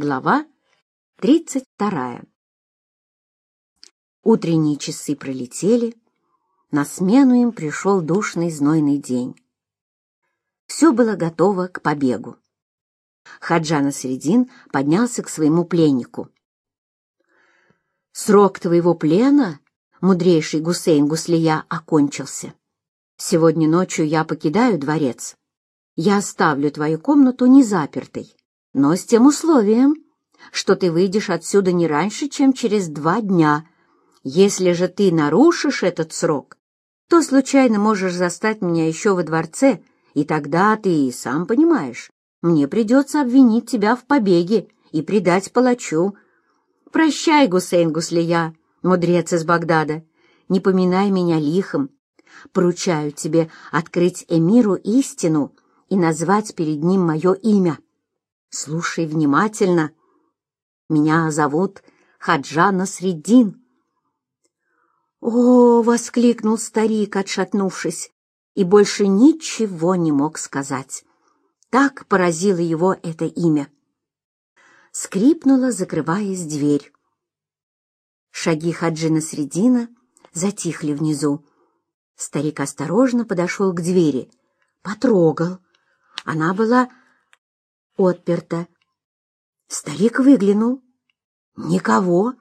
Глава тридцать вторая. Утренние часы пролетели, на смену им пришел душный знойный день. Все было готово к побегу. Хаджана Средин поднялся к своему пленнику. «Срок твоего плена, мудрейший Гусейн Гуслия, окончился. Сегодня ночью я покидаю дворец. Я оставлю твою комнату незапертой, но с тем условием, что ты выйдешь отсюда не раньше, чем через два дня. Если же ты нарушишь этот срок, то случайно можешь застать меня еще во дворце, и тогда ты, сам понимаешь, мне придется обвинить тебя в побеге и предать палачу. Прощай, Гусейн Гуслия, мудрец из Багдада, не поминай меня лихом. Поручаю тебе открыть эмиру истину и назвать перед ним мое имя. Слушай внимательно. Меня зовут Хаджана Среддин. «О!» — воскликнул старик, отшатнувшись, и больше ничего не мог сказать. Так поразило его это имя. Скрипнула, закрываясь дверь. Шаги Хаджина Средина затихли внизу. Старик осторожно подошел к двери, потрогал. Она была отперта. Старик выглянул. Никого.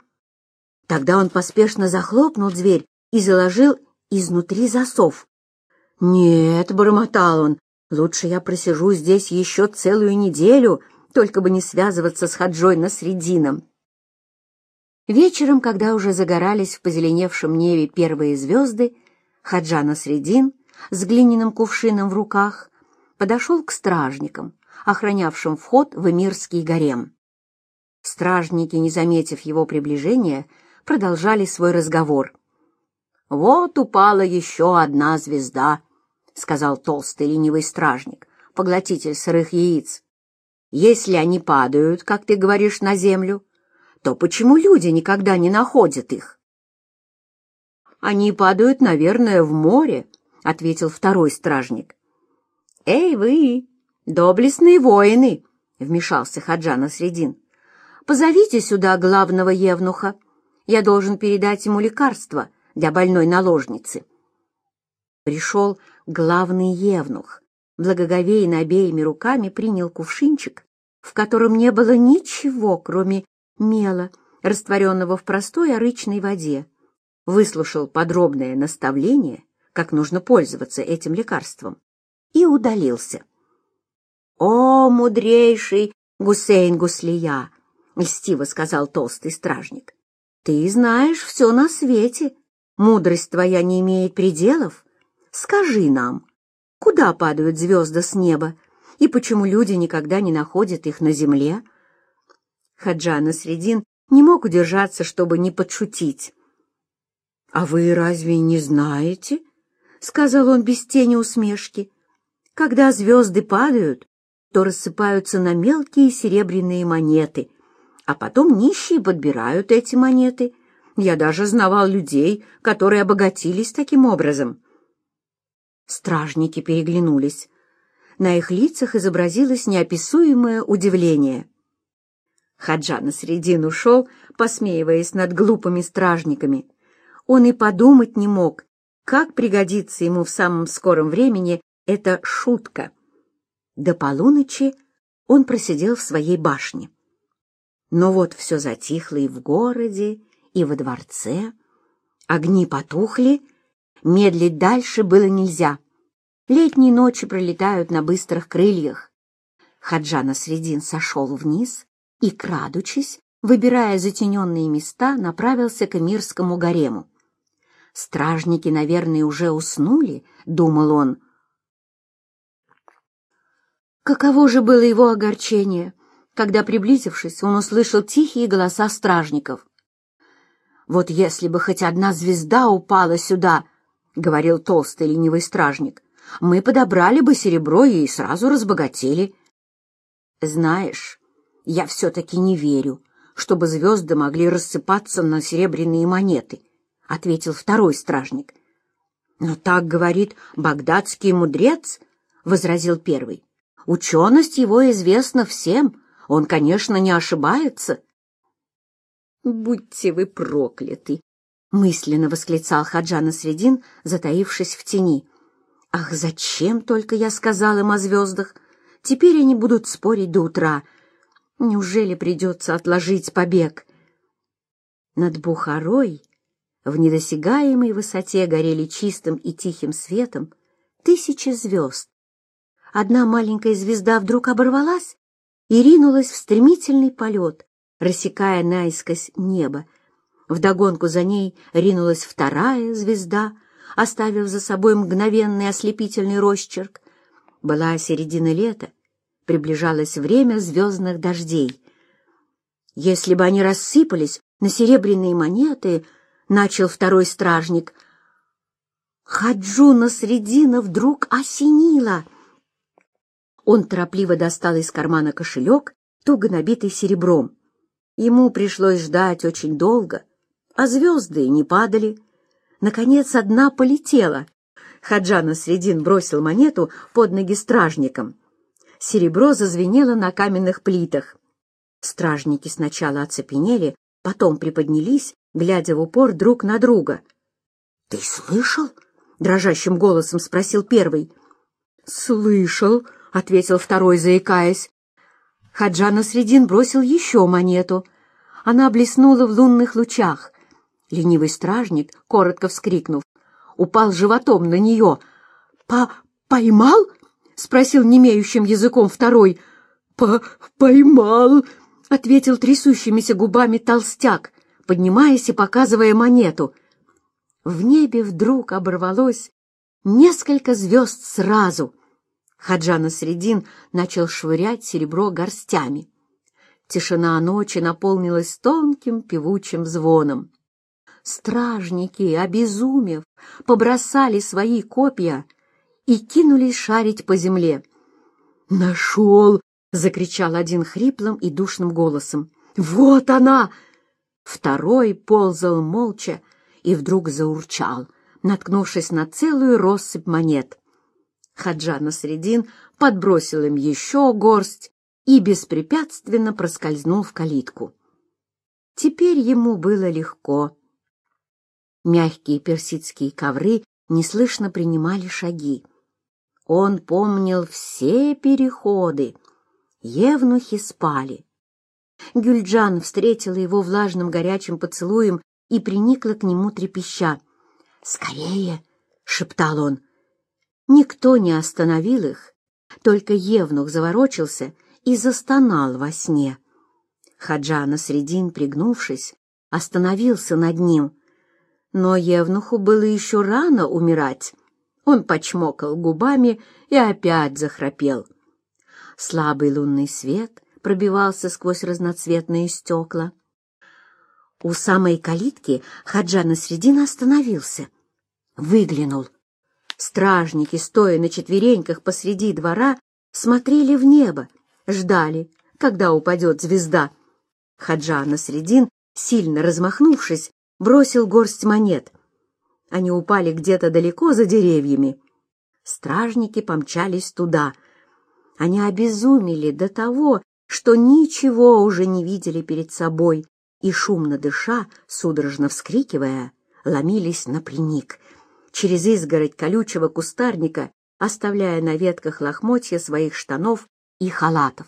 Тогда он поспешно захлопнул дверь и заложил изнутри засов. «Нет», — бормотал он, — «лучше я просижу здесь еще целую неделю, только бы не связываться с Хаджой Насредином». Вечером, когда уже загорались в позеленевшем небе первые звезды, Хаджа Насредин с глиняным кувшином в руках подошел к стражникам, охранявшим вход в эмирский гарем. Стражники, не заметив его приближения, продолжали свой разговор. «Вот упала еще одна звезда», — сказал толстый ленивый стражник, поглотитель сырых яиц. «Если они падают, как ты говоришь, на землю, то почему люди никогда не находят их?» «Они падают, наверное, в море», — ответил второй стражник. «Эй вы, доблестные воины!» — вмешался Хаджана Средин. «Позовите сюда главного евнуха. Я должен передать ему лекарство для больной наложницы». Пришел главный евнух. Благоговейно обеими руками принял кувшинчик, в котором не было ничего, кроме мела, растворенного в простой орычной воде. Выслушал подробное наставление, как нужно пользоваться этим лекарством, и удалился. «О, мудрейший Гусейн Гуслия!» — льстиво сказал толстый стражник. «Ты знаешь все на свете. Мудрость твоя не имеет пределов. Скажи нам, куда падают звезды с неба, и почему люди никогда не находят их на земле?» Хаджана Средин не мог удержаться, чтобы не подшутить. «А вы разве не знаете?» — сказал он без тени усмешки. «Когда звезды падают, то рассыпаются на мелкие серебряные монеты, а потом нищие подбирают эти монеты. Я даже знавал людей, которые обогатились таким образом». Стражники переглянулись. На их лицах изобразилось неописуемое удивление. Хаджа на средин ушел, посмеиваясь над глупыми стражниками. Он и подумать не мог, как пригодится ему в самом скором времени эта шутка. До полуночи он просидел в своей башне. Но вот все затихло и в городе, и во дворце. Огни потухли, медлить дальше было нельзя. Летние ночи пролетают на быстрых крыльях. Хаджана Средин сошел вниз и, крадучись, выбирая затененные места, направился к Эмирскому гарему. Стражники, наверное, уже уснули, — думал он. Каково же было его огорчение, когда, приблизившись, он услышал тихие голоса стражников. «Вот если бы хоть одна звезда упала сюда», — говорил толстый ленивый стражник, — «мы подобрали бы серебро и сразу разбогатели». «Знаешь, я все-таки не верю, чтобы звезды могли рассыпаться на серебряные монеты, — ответил второй стражник. — Но так говорит багдадский мудрец, — возразил первый. — Ученость его известна всем, Он, конечно, не ошибается. «Будьте вы прокляты!» — мысленно восклицал Хаджана Средин, затаившись в тени. «Ах, зачем только я сказал им о звездах? Теперь они будут спорить до утра. Неужели придется отложить побег?» Над Бухарой в недосягаемой высоте горели чистым и тихим светом тысячи звезд. Одна маленькая звезда вдруг оборвалась и ринулась в стремительный полет, рассекая наискось небо. Вдогонку за ней ринулась вторая звезда, оставив за собой мгновенный ослепительный росчерк. Была середина лета, приближалось время звездных дождей. Если бы они рассыпались на серебряные монеты, начал второй стражник. Хаджуна Средина вдруг осенила. Он торопливо достал из кармана кошелек, туго набитый серебром. Ему пришлось ждать очень долго, а звезды не падали. Наконец, одна полетела. Хаджана Средин бросил монету под ноги стражникам. Серебро зазвенело на каменных плитах. Стражники сначала оцепенели, потом приподнялись, глядя в упор друг на друга. — Ты слышал? — дрожащим голосом спросил первый. — Слышал, — ответил второй, заикаясь. Хаджана Средин бросил еще монету. Она блеснула в лунных лучах. Ленивый стражник, коротко вскрикнув, упал животом на нее. «По... поймал?» — спросил немеющим языком второй. «По... поймал!» — ответил трясущимися губами толстяк, поднимаясь и показывая монету. В небе вдруг оборвалось несколько звезд сразу — Хаджана Средин начал швырять серебро горстями. Тишина ночи наполнилась тонким певучим звоном. Стражники, обезумев, побросали свои копья и кинулись шарить по земле. «Нашел!» — закричал один хриплым и душным голосом. «Вот она!» Второй ползал молча и вдруг заурчал, наткнувшись на целую россыпь монет. Хаджана Средин подбросил им еще горсть и беспрепятственно проскользнул в калитку. Теперь ему было легко. Мягкие персидские ковры неслышно принимали шаги. Он помнил все переходы. Евнухи спали. Гюльджан встретила его влажным горячим поцелуем и приникла к нему трепеща. «Скорее!» — шептал он. Никто не остановил их, только Евнух заворочился и застонал во сне. Хаджана Средин, пригнувшись, остановился над ним. Но Евнуху было еще рано умирать. Он почмокал губами и опять захрапел. Слабый лунный свет пробивался сквозь разноцветные стекла. У самой калитки Хаджана Средин остановился. Выглянул — Стражники, стоя на четвереньках посреди двора, смотрели в небо, ждали, когда упадет звезда. Хаджана Средин, сильно размахнувшись, бросил горсть монет. Они упали где-то далеко за деревьями. Стражники помчались туда. Они обезумели до того, что ничего уже не видели перед собой, и, шумно дыша, судорожно вскрикивая, ломились напрямик — через изгородь колючего кустарника, оставляя на ветках лохмотья своих штанов и халатов.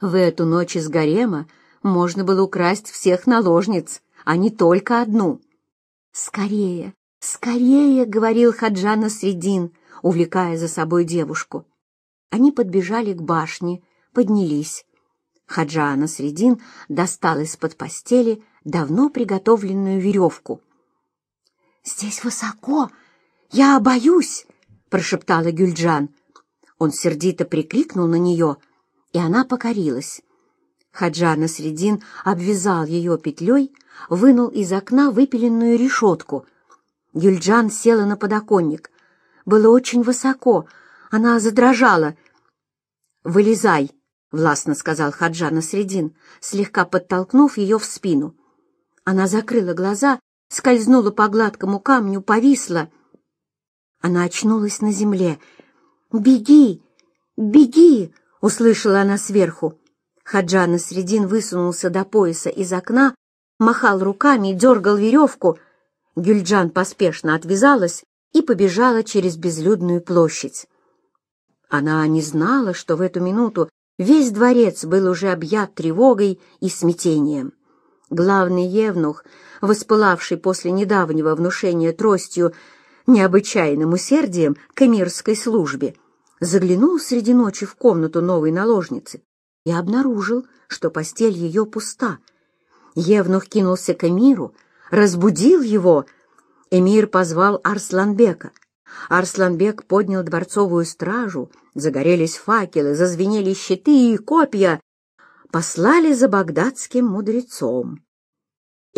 В эту ночь из гарема можно было украсть всех наложниц, а не только одну. «Скорее, скорее!» — говорил Хаджана Средин, увлекая за собой девушку. Они подбежали к башне, поднялись. Хаджана Средин достал из-под постели давно приготовленную веревку — «Здесь высоко! Я боюсь!» — прошептала Гюльджан. Он сердито прикрикнул на нее, и она покорилась. Хаджана Средин обвязал ее петлей, вынул из окна выпиленную решетку. Гюльджан села на подоконник. Было очень высоко, она задрожала. «Вылезай!» — властно сказал Хаджана Средин, слегка подтолкнув ее в спину. Она закрыла глаза скользнула по гладкому камню, повисла. Она очнулась на земле. «Беги! Беги!» — услышала она сверху. Хаджан Средин высунулся до пояса из окна, махал руками дергал веревку. Гюльджан поспешно отвязалась и побежала через безлюдную площадь. Она не знала, что в эту минуту весь дворец был уже объят тревогой и смятением. Главный евнух, воспылавший после недавнего внушения тростью необычайным усердием к эмирской службе, заглянул среди ночи в комнату новой наложницы и обнаружил, что постель ее пуста. Евнух кинулся к эмиру, разбудил его. Эмир позвал Арсланбека. Арсланбек поднял дворцовую стражу, загорелись факелы, зазвенели щиты и копья. Послали за багдадским мудрецом.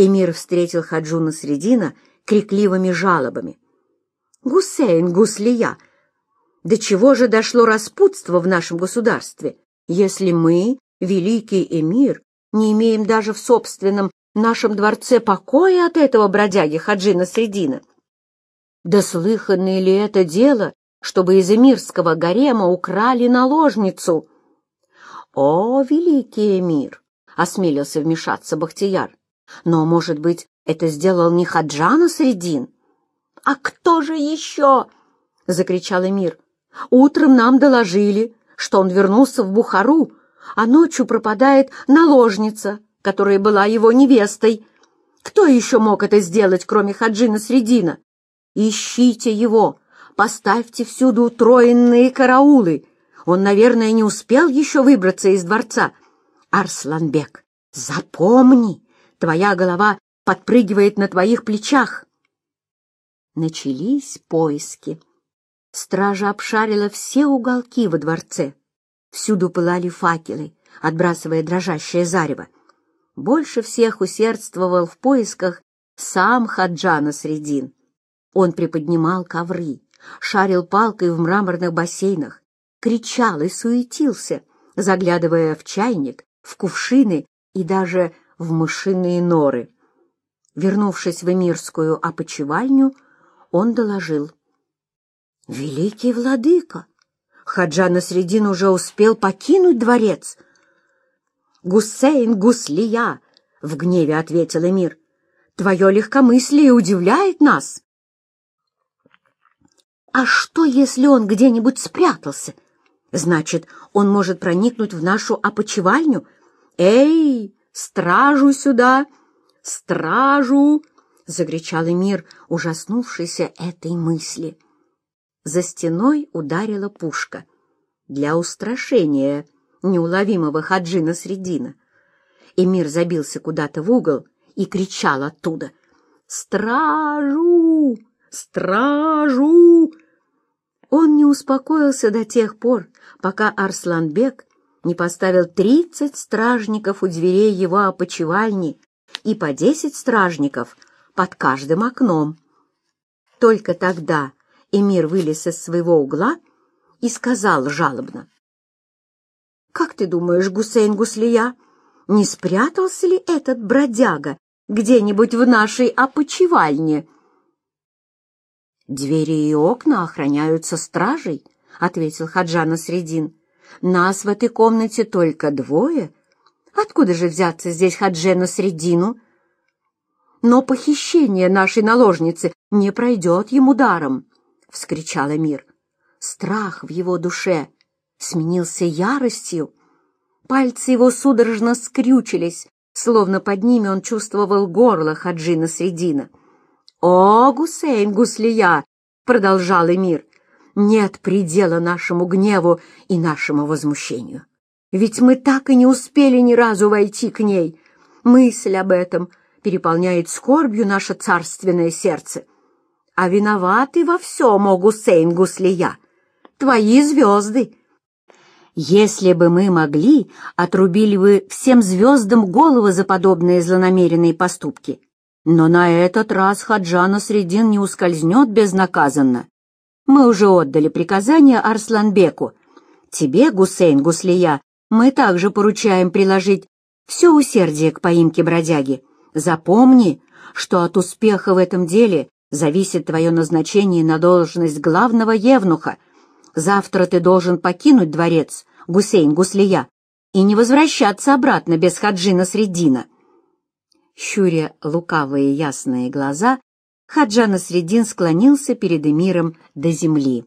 Эмир встретил Хаджуна Средина крикливыми жалобами. «Гусейн, Гуслия, до чего же дошло распутство в нашем государстве, если мы, великий эмир, не имеем даже в собственном нашем дворце покоя от этого бродяги Хаджина Средина?» Да слыханное ли это дело, чтобы из эмирского гарема украли наложницу? — О, великий эмир! — осмелился вмешаться Бахтияр. — Но, может быть, это сделал не Хаджана Средин? — А кто же еще? — закричал эмир. — Утром нам доложили, что он вернулся в Бухару, а ночью пропадает наложница, которая была его невестой. Кто еще мог это сделать, кроме Хаджина Средина? Ищите его, поставьте всюду утроенные караулы. Он, наверное, не успел еще выбраться из дворца. Арсланбек, запомни, твоя голова подпрыгивает на твоих плечах. Начались поиски. Стража обшарила все уголки во дворце. Всюду пылали факелы, отбрасывая дрожащее зарево. Больше всех усердствовал в поисках сам Хаджана Средин. Он приподнимал ковры, шарил палкой в мраморных бассейнах, кричал и суетился, заглядывая в чайник, в кувшины и даже в мышиные норы. Вернувшись в эмирскую опочивальню, он доложил. «Великий владыка! Хаджа Насредин уже успел покинуть дворец!» «Гусейн Гуслия!» — в гневе ответил эмир. «Твое легкомыслие удивляет нас!» А что, если он где-нибудь спрятался? Значит, он может проникнуть в нашу опочивальню? Эй, стражу сюда! Стражу! — закричал Эмир, ужаснувшийся этой мысли. За стеной ударила пушка. Для устрашения неуловимого Хаджина Средина. Эмир забился куда-то в угол и кричал оттуда. «Стражу! Стражу!» Он не успокоился до тех пор, пока Арсланбек не поставил тридцать стражников у дверей его опочивальни и по десять стражников под каждым окном. Только тогда эмир вылез из своего угла и сказал жалобно. «Как ты думаешь, Гусейн Гуслия, не спрятался ли этот бродяга где-нибудь в нашей опочивальне?» «Двери и окна охраняются стражей», — ответил Хаджана Средин. «Нас в этой комнате только двое. Откуда же взяться здесь Хаджена Средину?» «Но похищение нашей наложницы не пройдет ему даром», — вскричал Эмир. Страх в его душе сменился яростью. Пальцы его судорожно скрючились, словно под ними он чувствовал горло Хаджина Средина. «О, Гусейн Гуслия!» — продолжал Эмир. «Нет предела нашему гневу и нашему возмущению. Ведь мы так и не успели ни разу войти к ней. Мысль об этом переполняет скорбью наше царственное сердце. А виноваты во всем, о Гусейн Гуслия, твои звезды. Если бы мы могли, отрубили бы всем звездам головы за подобные злонамеренные поступки». Но на этот раз Хаджана Средин не ускользнет безнаказанно. Мы уже отдали приказание Арсланбеку. Тебе, Гусейн Гуслия, мы также поручаем приложить все усердие к поимке бродяги. Запомни, что от успеха в этом деле зависит твое назначение на должность главного евнуха. Завтра ты должен покинуть дворец Гусейн Гуслия, и не возвращаться обратно без Хаджина Средина. Щуря лукавые ясные глаза, Хаджана Средин склонился перед эмиром до земли.